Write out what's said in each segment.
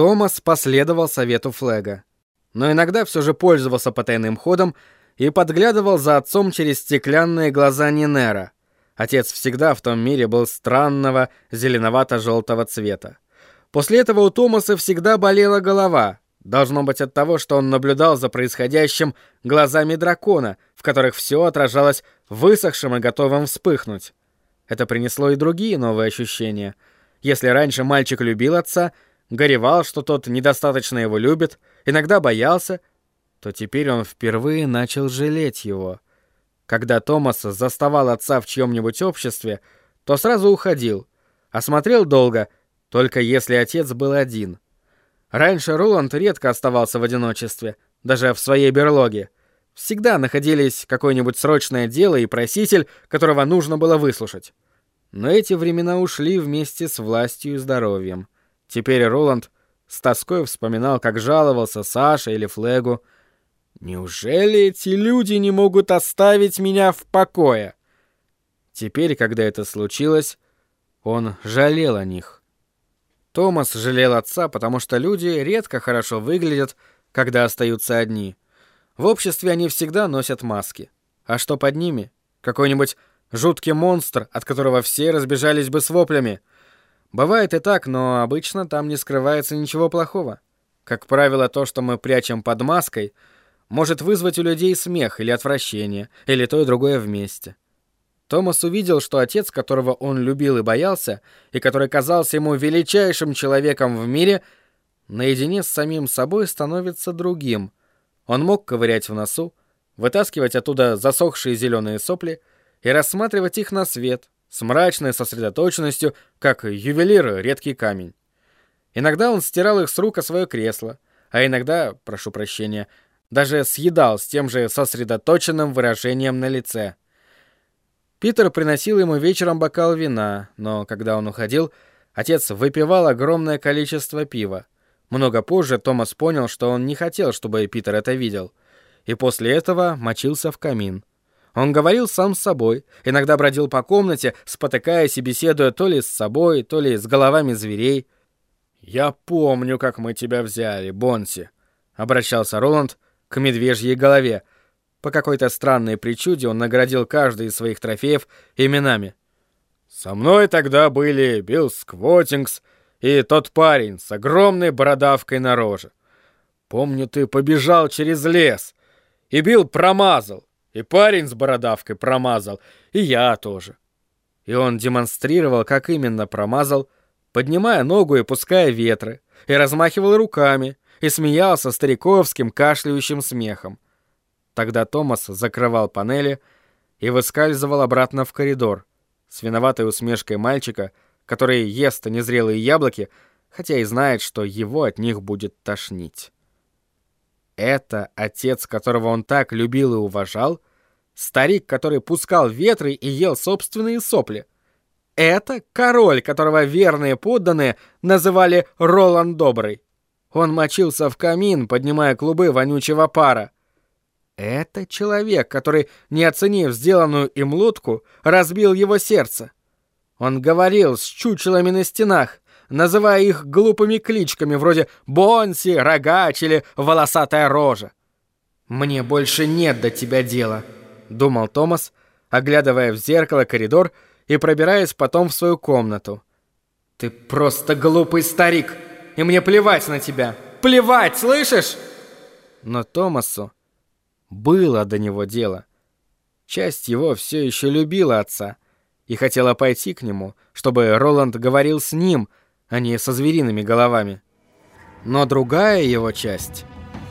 Томас последовал совету Флега, но иногда все же пользовался потайным ходом и подглядывал за отцом через стеклянные глаза Нинера. Отец всегда в том мире был странного зеленовато-желтого цвета. После этого у Томаса всегда болела голова. Должно быть от того, что он наблюдал за происходящим глазами дракона, в которых все отражалось высохшим и готовым вспыхнуть. Это принесло и другие новые ощущения. Если раньше мальчик любил отца, горевал, что тот недостаточно его любит, иногда боялся, то теперь он впервые начал жалеть его. Когда Томас заставал отца в чьем-нибудь обществе, то сразу уходил, осмотрел долго — только если отец был один. Раньше Роланд редко оставался в одиночестве, даже в своей берлоге. Всегда находились какое-нибудь срочное дело и проситель, которого нужно было выслушать. Но эти времена ушли вместе с властью и здоровьем. Теперь Роланд с тоской вспоминал, как жаловался Саше или Флегу. «Неужели эти люди не могут оставить меня в покое?» Теперь, когда это случилось, он жалел о них. Томас жалел отца, потому что люди редко хорошо выглядят, когда остаются одни. В обществе они всегда носят маски. А что под ними? Какой-нибудь жуткий монстр, от которого все разбежались бы с воплями. Бывает и так, но обычно там не скрывается ничего плохого. Как правило, то, что мы прячем под маской, может вызвать у людей смех или отвращение, или то и другое вместе. Томас увидел, что отец, которого он любил и боялся, и который казался ему величайшим человеком в мире, наедине с самим собой становится другим. Он мог ковырять в носу, вытаскивать оттуда засохшие зеленые сопли и рассматривать их на свет, с мрачной сосредоточенностью, как ювелир редкий камень. Иногда он стирал их с рук о свое кресло, а иногда, прошу прощения, даже съедал с тем же сосредоточенным выражением на лице. Питер приносил ему вечером бокал вина, но когда он уходил, отец выпивал огромное количество пива. Много позже Томас понял, что он не хотел, чтобы Питер это видел, и после этого мочился в камин. Он говорил сам с собой, иногда бродил по комнате, спотыкаясь и беседуя то ли с собой, то ли с головами зверей. «Я помню, как мы тебя взяли, Бонси», — обращался Роланд к медвежьей голове, по какой-то странной причуде он наградил каждый из своих трофеев именами. «Со мной тогда были Билл Сквотингс и тот парень с огромной бородавкой на роже. Помню, ты побежал через лес, и Билл промазал, и парень с бородавкой промазал, и я тоже». И он демонстрировал, как именно промазал, поднимая ногу и пуская ветры, и размахивал руками, и смеялся стариковским кашляющим смехом. Тогда Томас закрывал панели и выскальзывал обратно в коридор с виноватой усмешкой мальчика, который ест незрелые яблоки, хотя и знает, что его от них будет тошнить. Это отец, которого он так любил и уважал, старик, который пускал ветры и ел собственные сопли. Это король, которого верные подданные называли Роланд Добрый. Он мочился в камин, поднимая клубы вонючего пара. Это человек, который, не оценив сделанную им лодку, разбил его сердце. Он говорил с чучелами на стенах, называя их глупыми кличками вроде «Бонси», «Рогач» или «Волосатая рожа». «Мне больше нет до тебя дела», — думал Томас, оглядывая в зеркало коридор и пробираясь потом в свою комнату. «Ты просто глупый старик, и мне плевать на тебя! Плевать, слышишь?» Но Томасу было до него дело. Часть его все еще любила отца и хотела пойти к нему, чтобы Роланд говорил с ним, а не со звериными головами. Но другая его часть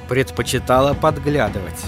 предпочитала подглядывать.